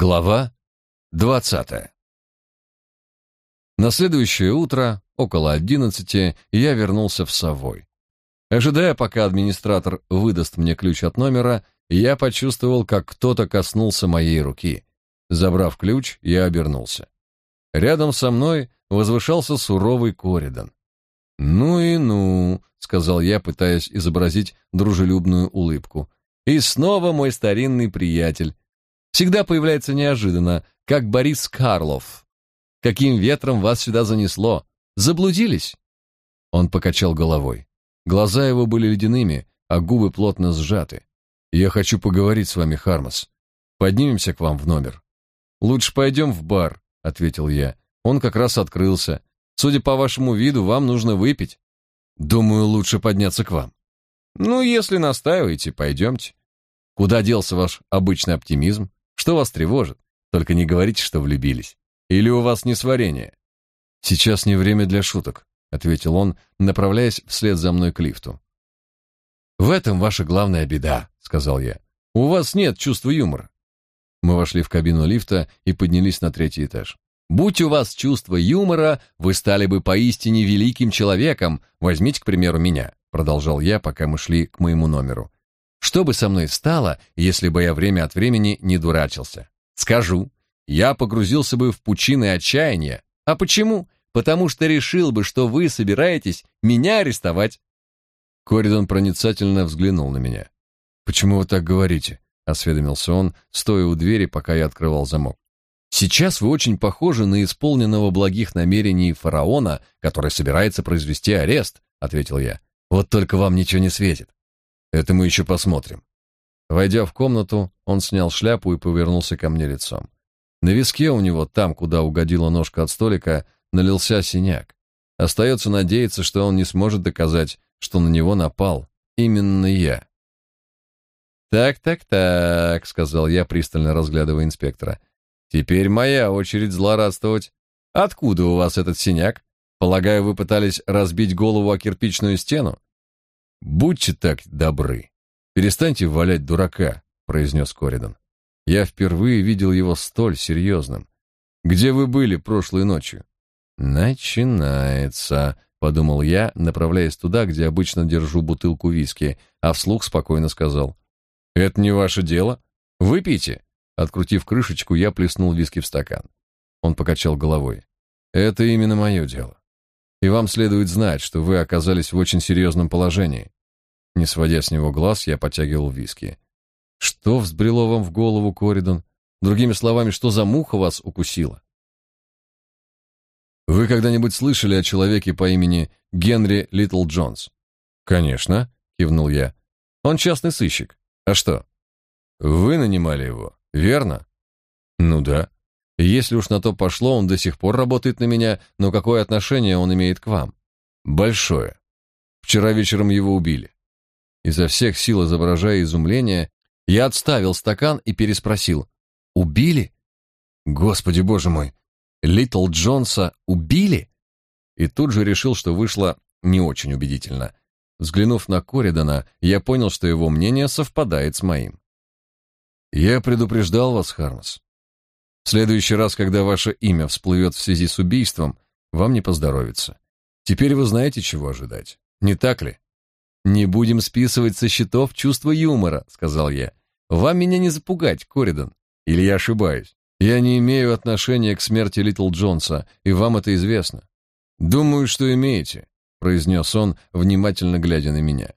Глава двадцатая. На следующее утро, около одиннадцати, я вернулся в Совой. Ожидая, пока администратор выдаст мне ключ от номера, я почувствовал, как кто-то коснулся моей руки. Забрав ключ, я обернулся. Рядом со мной возвышался суровый Коридан. «Ну и ну», — сказал я, пытаясь изобразить дружелюбную улыбку. «И снова мой старинный приятель, всегда появляется неожиданно, как Борис Карлов. Каким ветром вас сюда занесло? Заблудились? Он покачал головой. Глаза его были ледяными, а губы плотно сжаты. Я хочу поговорить с вами, Хармас. Поднимемся к вам в номер. Лучше пойдем в бар, ответил я. Он как раз открылся. Судя по вашему виду, вам нужно выпить. Думаю, лучше подняться к вам. Ну, если настаиваете, пойдемте. Куда делся ваш обычный оптимизм? Что вас тревожит? Только не говорите, что влюбились. Или у вас несварение? Сейчас не время для шуток, ответил он, направляясь вслед за мной к лифту. В этом ваша главная беда, сказал я. У вас нет чувства юмора. Мы вошли в кабину лифта и поднялись на третий этаж. Будь у вас чувство юмора, вы стали бы поистине великим человеком. Возьмите, к примеру, меня, продолжал я, пока мы шли к моему номеру. Что бы со мной стало, если бы я время от времени не дурачился? Скажу, я погрузился бы в пучины отчаяния. А почему? Потому что решил бы, что вы собираетесь меня арестовать. Коридон проницательно взглянул на меня. «Почему вы так говорите?» — осведомился он, стоя у двери, пока я открывал замок. «Сейчас вы очень похожи на исполненного благих намерений фараона, который собирается произвести арест», — ответил я. «Вот только вам ничего не светит. Это мы еще посмотрим. Войдя в комнату, он снял шляпу и повернулся ко мне лицом. На виске у него, там, куда угодила ножка от столика, налился синяк. Остается надеяться, что он не сможет доказать, что на него напал именно я. «Так, так, так», — сказал я, пристально разглядывая инспектора. «Теперь моя очередь злорадствовать. Откуда у вас этот синяк? Полагаю, вы пытались разбить голову о кирпичную стену?» Будьте так добры. Перестаньте валять дурака, произнес Коридан. Я впервые видел его столь серьезным. Где вы были прошлой ночью? Начинается, подумал я, направляясь туда, где обычно держу бутылку виски, а вслух спокойно сказал: "Это не ваше дело. Выпейте". Открутив крышечку, я плеснул виски в стакан. Он покачал головой. "Это именно мое дело. И вам следует знать, что вы оказались в очень серьезном положении. Не сводя с него глаз, я потягивал виски. Что взбрело вам в голову, Коридон? Другими словами, что за муха вас укусила? Вы когда-нибудь слышали о человеке по имени Генри Литл Джонс? Конечно, кивнул я. Он частный сыщик. А что? Вы нанимали его, верно? Ну да. Если уж на то пошло, он до сих пор работает на меня, но какое отношение он имеет к вам? Большое. Вчера вечером его убили. Изо всех сил изображая изумление, я отставил стакан и переспросил: "Убили? Господи, боже мой, Литл Джонса убили?" И тут же решил, что вышло не очень убедительно. Взглянув на Коридана, я понял, что его мнение совпадает с моим. Я предупреждал вас, Хармс. Следующий раз, когда ваше имя всплывет в связи с убийством, вам не поздоровится. Теперь вы знаете, чего ожидать. Не так ли? Не будем списывать со счетов чувство юмора, сказал я. Вам меня не запугать, Коридан. Или я ошибаюсь? Я не имею отношения к смерти Литл Джонса, и вам это известно. Думаю, что имеете, произнес он, внимательно глядя на меня.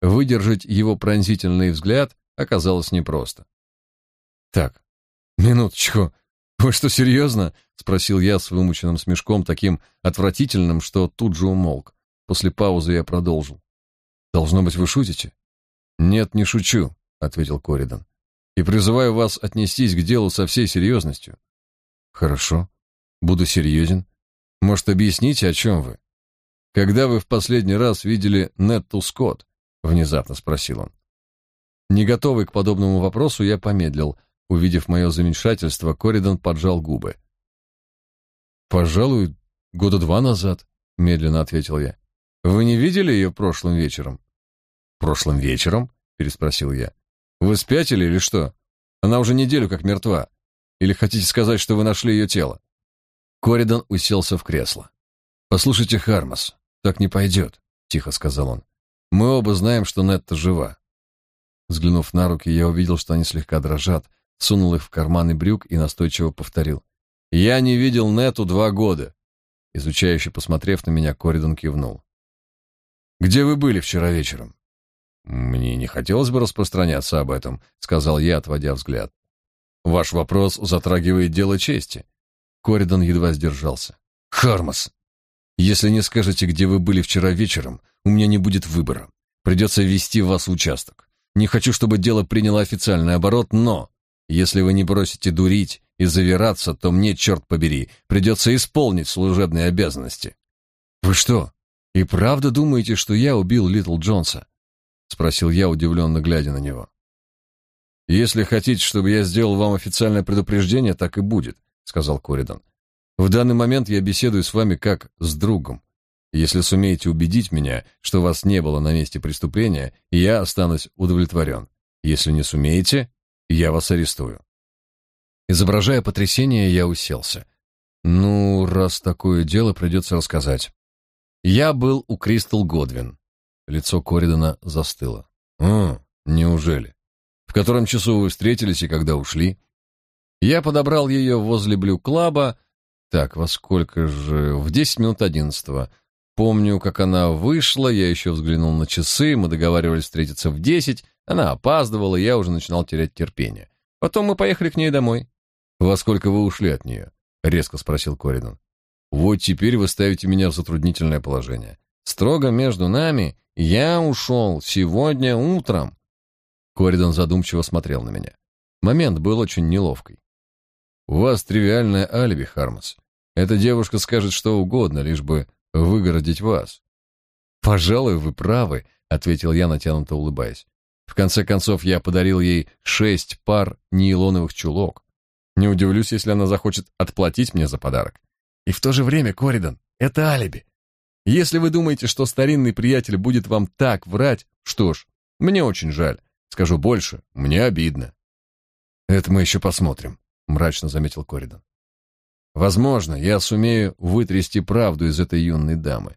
Выдержать его пронзительный взгляд оказалось непросто. Так, минуточку. «Вы что, серьезно?» — спросил я с вымученным смешком, таким отвратительным, что тут же умолк. После паузы я продолжил. «Должно быть, вы шутите?» «Нет, не шучу», — ответил Коридан. «И призываю вас отнестись к делу со всей серьезностью». «Хорошо. Буду серьезен. Может, объясните, о чем вы?» «Когда вы в последний раз видели Нетту Скотт?» — внезапно спросил он. Не готовый к подобному вопросу, я помедлил — Увидев мое замешательство, Коридан поджал губы. «Пожалуй, года два назад», — медленно ответил я. «Вы не видели ее прошлым вечером?» «Прошлым вечером?» — переспросил я. «Вы спятили или что? Она уже неделю как мертва. Или хотите сказать, что вы нашли ее тело?» Коридан уселся в кресло. «Послушайте, Хармас, так не пойдет», — тихо сказал он. «Мы оба знаем, что Нетта жива». Взглянув на руки, я увидел, что они слегка дрожат, сунул их в карманы брюк и настойчиво повторил. «Я не видел Нетту два года». Изучающе посмотрев на меня, Коридан кивнул. «Где вы были вчера вечером?» «Мне не хотелось бы распространяться об этом», — сказал я, отводя взгляд. «Ваш вопрос затрагивает дело чести». Коридан едва сдержался. «Хармас, если не скажете, где вы были вчера вечером, у меня не будет выбора. Придется вести вас в участок. Не хочу, чтобы дело приняло официальный оборот, но если вы не бросите дурить и завираться, то мне, черт побери, придется исполнить служебные обязанности». «Вы что, и правда думаете, что я убил Литл Джонса?» спросил я, удивленно глядя на него. Если хотите, чтобы я сделал вам официальное предупреждение, так и будет, сказал Коридан. В данный момент я беседую с вами как с другом. Если сумеете убедить меня, что вас не было на месте преступления, я останусь удовлетворен. Если не сумеете, я вас арестую. Изображая потрясение, я уселся. Ну, раз такое дело, придется рассказать. Я был у Кристал Годвин. Лицо Коридана застыло. «О, неужели? В котором часу вы встретились и когда ушли?» Я подобрал ее возле Блю-клаба. Так, во сколько же? В десять минут одиннадцатого. Помню, как она вышла, я еще взглянул на часы, мы договаривались встретиться в десять, она опаздывала, я уже начинал терять терпение. Потом мы поехали к ней домой. «Во сколько вы ушли от нее?» — резко спросил Коридан. «Вот теперь вы ставите меня в затруднительное положение. Строго между нами я ушел сегодня утром. Коридан задумчиво смотрел на меня. Момент был очень неловкий. У вас тривиальное алиби, Хармас. Эта девушка скажет что угодно, лишь бы выгородить вас. Пожалуй, вы правы, ответил я, натянуто улыбаясь. В конце концов, я подарил ей шесть пар нейлоновых чулок. Не удивлюсь, если она захочет отплатить мне за подарок. И в то же время, Коридан, это алиби. Если вы думаете, что старинный приятель будет вам так врать, что ж, мне очень жаль. Скажу больше, мне обидно. Это мы еще посмотрим, мрачно заметил Коридан. Возможно, я сумею вытрясти правду из этой юной дамы.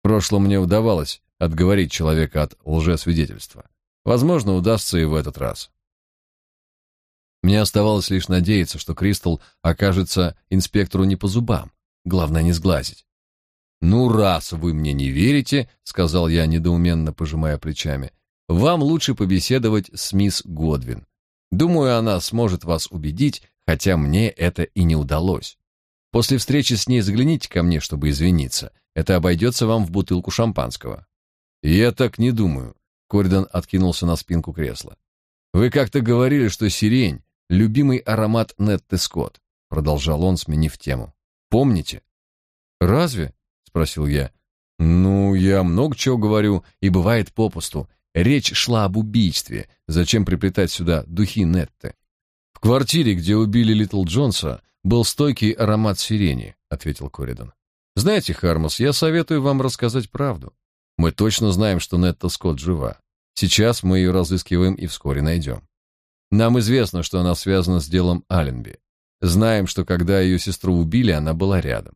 В прошлом мне удавалось отговорить человека от лжесвидетельства. Возможно, удастся и в этот раз. Мне оставалось лишь надеяться, что Кристал окажется инспектору не по зубам. Главное не сглазить. «Ну, раз вы мне не верите», — сказал я, недоуменно пожимая плечами, — «вам лучше побеседовать с мисс Годвин. Думаю, она сможет вас убедить, хотя мне это и не удалось. После встречи с ней загляните ко мне, чтобы извиниться. Это обойдется вам в бутылку шампанского». «Я так не думаю», — Коридон откинулся на спинку кресла. «Вы как-то говорили, что сирень — любимый аромат Нетты Скотт», — продолжал он, сменив тему. «Помните?» «Разве?» спросил я. Ну, я много чего говорю, и бывает попусту. Речь шла об убийстве. Зачем приплетать сюда духи Нетты? В квартире, где убили Литл Джонса, был стойкий аромат сирени, ответил Коридан. Знаете, Хармос, я советую вам рассказать правду. Мы точно знаем, что Нетта Скотт жива. Сейчас мы ее разыскиваем и вскоре найдем. Нам известно, что она связана с делом Алленби. Знаем, что когда ее сестру убили, она была рядом.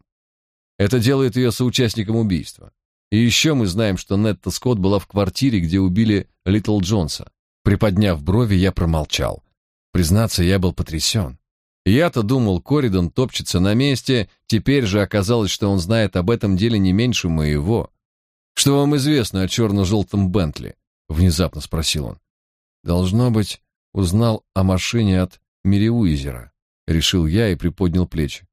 Это делает ее соучастником убийства. И еще мы знаем, что Нетта Скотт была в квартире, где убили Литл Джонса. Приподняв брови, я промолчал. Признаться, я был потрясен. Я-то думал, Коридон топчется на месте, теперь же оказалось, что он знает об этом деле не меньше моего. «Что вам известно о черно-желтом Бентли?» — внезапно спросил он. «Должно быть, узнал о машине от Мериуизера», — решил я и приподнял плечи.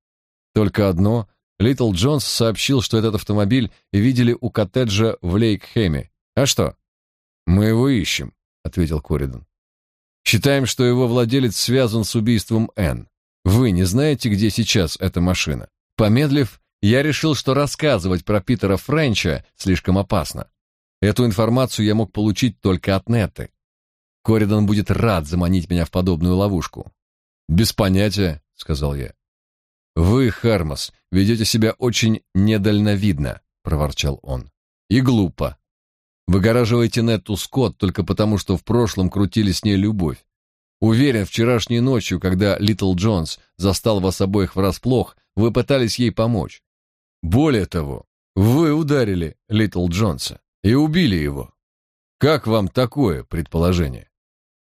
«Только одно Литл Джонс сообщил, что этот автомобиль видели у коттеджа в Лейкхеме. А что? Мы его ищем, ответил Коридан. Считаем, что его владелец связан с убийством Н. Вы не знаете, где сейчас эта машина? Помедлив, я решил, что рассказывать про Питера Френча слишком опасно. Эту информацию я мог получить только от Нетты. Коридан будет рад заманить меня в подобную ловушку. Без понятия, сказал я. Вы, Хармос, ведете себя очень недальновидно, проворчал он. И глупо. Выгораживаете Нетту Скотт только потому, что в прошлом крутили с ней любовь. Уверен, вчерашней ночью, когда Литл Джонс застал вас обоих врасплох, вы пытались ей помочь. Более того, вы ударили Литл Джонса и убили его. Как вам такое предположение?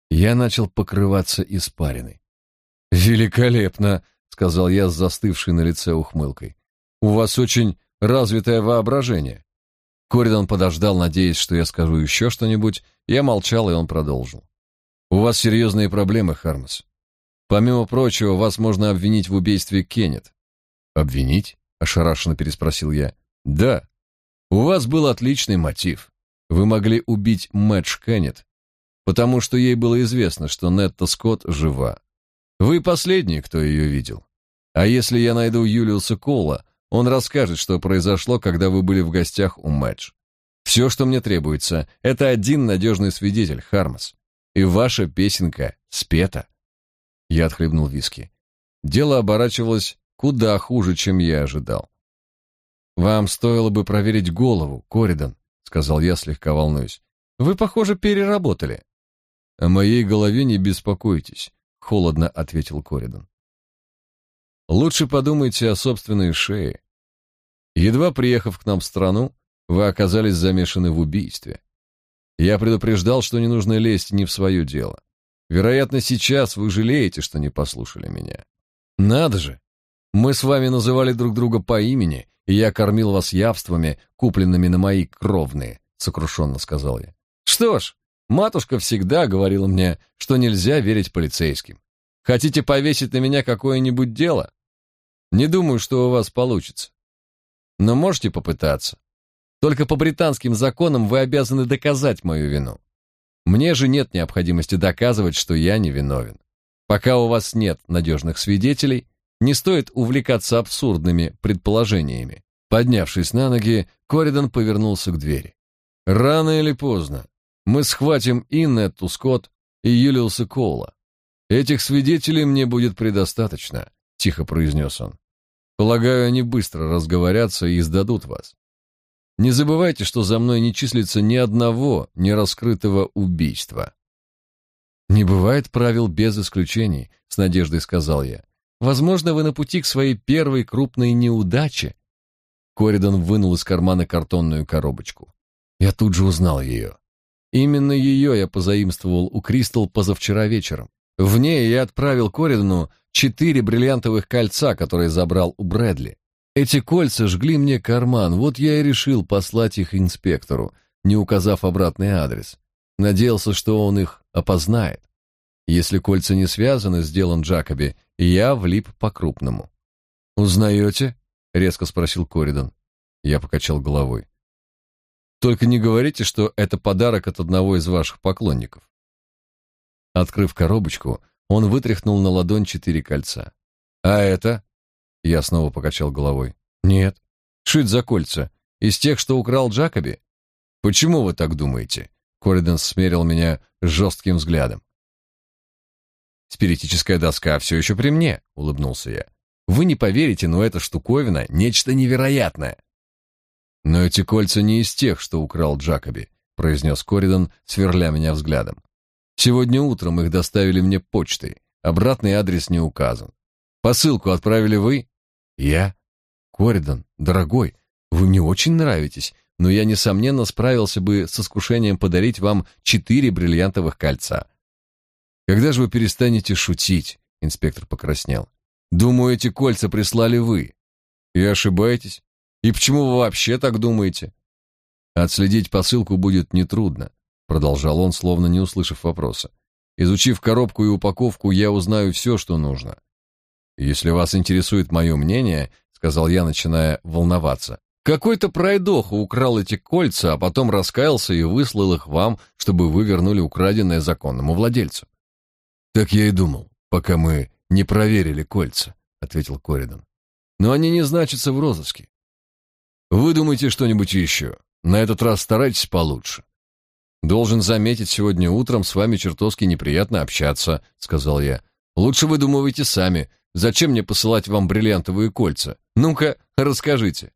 Я начал покрываться испариной. Великолепно, сказал я с застывшей на лице ухмылкой. У вас очень развитое воображение. Коридан подождал, надеясь, что я скажу еще что-нибудь. Я молчал, и он продолжил. У вас серьезные проблемы, Хармас. Помимо прочего, вас можно обвинить в убийстве Кеннет. Обвинить? Ошарашенно переспросил я. Да. У вас был отличный мотив. Вы могли убить Мэтч Кеннет, потому что ей было известно, что Нетта Скотт жива. Вы последний, кто ее видел. А если я найду Юлиуса Кола, он расскажет, что произошло, когда вы были в гостях у Мэтч. Все, что мне требуется, это один надежный свидетель, Хармас. И ваша песенка спета. Я отхлебнул виски. Дело оборачивалось куда хуже, чем я ожидал. Вам стоило бы проверить голову, Коридан, сказал я, слегка волнуюсь. Вы, похоже, переработали. О моей голове не беспокойтесь, холодно ответил Коридан. Лучше подумайте о собственной шее. Едва приехав к нам в страну, вы оказались замешаны в убийстве. Я предупреждал, что не нужно лезть не в свое дело. Вероятно, сейчас вы жалеете, что не послушали меня. Надо же! Мы с вами называли друг друга по имени, и я кормил вас явствами, купленными на мои кровные, сокрушенно сказал я. Что ж, матушка всегда говорила мне, что нельзя верить полицейским. Хотите повесить на меня какое-нибудь дело? Не думаю, что у вас получится. Но можете попытаться. Только по британским законам вы обязаны доказать мою вину. Мне же нет необходимости доказывать, что я не виновен. Пока у вас нет надежных свидетелей, не стоит увлекаться абсурдными предположениями. Поднявшись на ноги, Коридан повернулся к двери. Рано или поздно мы схватим и Нетту Скотт, и Юлиуса Коула. Этих свидетелей мне будет предостаточно, тихо произнес он. Полагаю, они быстро разговорятся и сдадут вас. Не забывайте, что за мной не числится ни одного нераскрытого убийства. Не бывает правил без исключений, с надеждой сказал я. Возможно, вы на пути к своей первой крупной неудаче. Коридан вынул из кармана картонную коробочку. Я тут же узнал ее. Именно ее я позаимствовал у Кристал позавчера вечером. В ней я отправил Коридану четыре бриллиантовых кольца, которые забрал у Брэдли. Эти кольца жгли мне карман, вот я и решил послать их инспектору, не указав обратный адрес. Надеялся, что он их опознает. Если кольца не связаны с делом Джакоби, я влип по-крупному. «Узнаете?» — резко спросил Коридан. Я покачал головой. «Только не говорите, что это подарок от одного из ваших поклонников». Открыв коробочку, он вытряхнул на ладонь четыре кольца. «А это?» Я снова покачал головой. Нет. Шить за кольца. Из тех, что украл Джакоби? Почему вы так думаете? Кориден смерил меня жестким взглядом. Спиритическая доска все еще при мне, улыбнулся я. Вы не поверите, но эта штуковина нечто невероятное. Но эти кольца не из тех, что украл Джакоби, произнес Коридон, сверля меня взглядом. Сегодня утром их доставили мне почтой. Обратный адрес не указан. Посылку отправили вы? Я? Коридан, дорогой, вы мне очень нравитесь, но я, несомненно, справился бы с искушением подарить вам четыре бриллиантовых кольца. Когда же вы перестанете шутить? Инспектор покраснел. Думаю, эти кольца прислали вы. И ошибаетесь. И почему вы вообще так думаете? Отследить посылку будет нетрудно, продолжал он, словно не услышав вопроса. Изучив коробку и упаковку, я узнаю все, что нужно. Если вас интересует мое мнение, сказал я, начиная волноваться. Какой-то пройдоха украл эти кольца, а потом раскаялся и выслал их вам, чтобы вы вернули украденное законному владельцу. Так я и думал, пока мы не проверили кольца, ответил Коридан. Но они не значатся в розыске. Выдумайте что-нибудь еще. На этот раз старайтесь получше. Должен заметить, сегодня утром с вами чертовски неприятно общаться, сказал я. Лучше выдумывайте сами. Зачем мне посылать вам бриллиантовые кольца? Ну-ка, расскажите.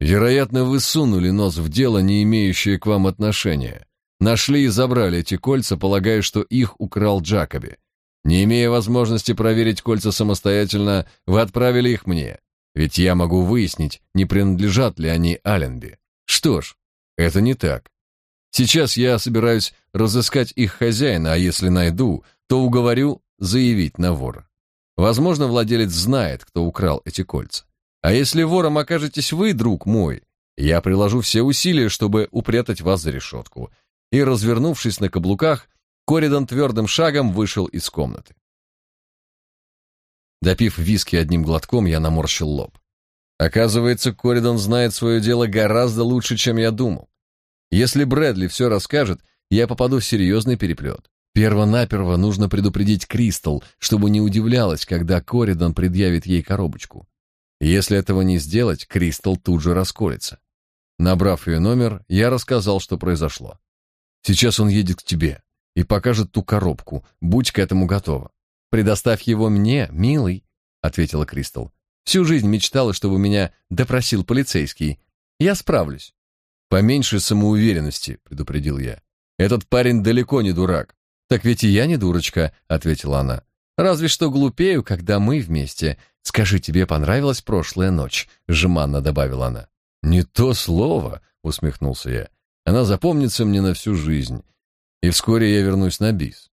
Вероятно, вы сунули нос в дело, не имеющее к вам отношения. Нашли и забрали эти кольца, полагая, что их украл Джакоби. Не имея возможности проверить кольца самостоятельно, вы отправили их мне. Ведь я могу выяснить, не принадлежат ли они Аленби. Что ж, это не так. Сейчас я собираюсь разыскать их хозяина, а если найду, то уговорю заявить на вора. Возможно, владелец знает, кто украл эти кольца. А если вором окажетесь вы, друг мой, я приложу все усилия, чтобы упрятать вас за решетку. И, развернувшись на каблуках, Коридан твердым шагом вышел из комнаты. Допив виски одним глотком, я наморщил лоб. Оказывается, Коридан знает свое дело гораздо лучше, чем я думал. Если Брэдли все расскажет, я попаду в серьезный переплет. Перво-наперво нужно предупредить Кристал, чтобы не удивлялась, когда Коридан предъявит ей коробочку. Если этого не сделать, Кристал тут же расколется. Набрав ее номер, я рассказал, что произошло. Сейчас он едет к тебе и покажет ту коробку. Будь к этому готова. Предоставь его мне, милый, ответила Кристал. Всю жизнь мечтала, чтобы меня допросил полицейский. Я справлюсь. Поменьше самоуверенности, предупредил я. Этот парень далеко не дурак. Так ведь и я не дурочка, ответила она. Разве что глупею, когда мы вместе. Скажи, тебе понравилась прошлая ночь, жеманно добавила она. Не то слово, усмехнулся я. Она запомнится мне на всю жизнь. И вскоре я вернусь на бис.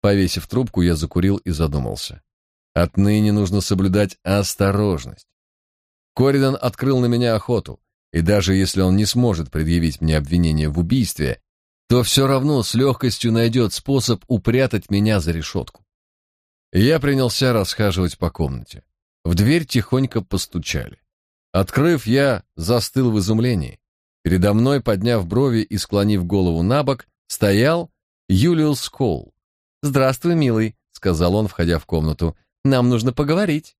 Повесив трубку, я закурил и задумался. Отныне нужно соблюдать осторожность. Коридан открыл на меня охоту, и даже если он не сможет предъявить мне обвинение в убийстве, то все равно с легкостью найдет способ упрятать меня за решетку. Я принялся расхаживать по комнате. В дверь тихонько постучали. Открыв, я застыл в изумлении. Передо мной, подняв брови и склонив голову на бок, стоял Юлиус Коул. «Здравствуй, милый», — сказал он, входя в комнату. «Нам нужно поговорить».